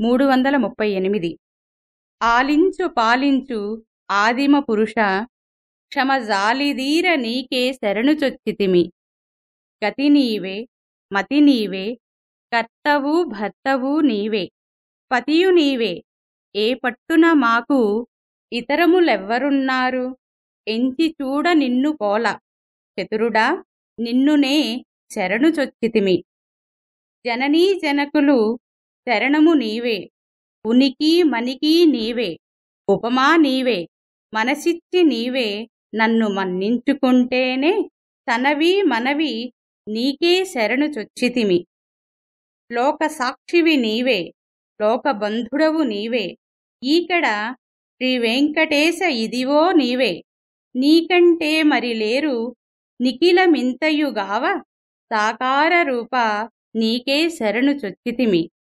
మూడు వందల ముప్పై ఎనిమిది. ఆలించు పాలించు ఆదిమ పురుష క్షమ జాలిదీర నీకే శరణుచొచ్చితిమి గతి నీవే మతి నీవే కర్తవు భర్తవు నీవే పతియు నీవే. ఏ పట్టున మాకు ఇతరములెవ్వరున్నారు? ఎంచి చూడ నిన్ను పోల. చతురుడా నిన్నునే శరణుచొచ్చితిమి జననీ జనకులు శరణము నీవే. ఉనికి మనికి నీవే. ఉపమా నీవే. మనసిచ్చి నీవే. నన్ను మన్నించుకుంటేనే తనవి మనవి నీకే శరణు చొచ్చితిమి. లోక సాక్షివి నీవే. లోకబంధుడవు నీవే. ఈకడ శ్రీవెంకటేశ ఇదివో నీవే. నీకంటే మరి లేరు నిఖిలమింతయుగావ సాకార రూప నీకే శరణు చొచ్చితిమి.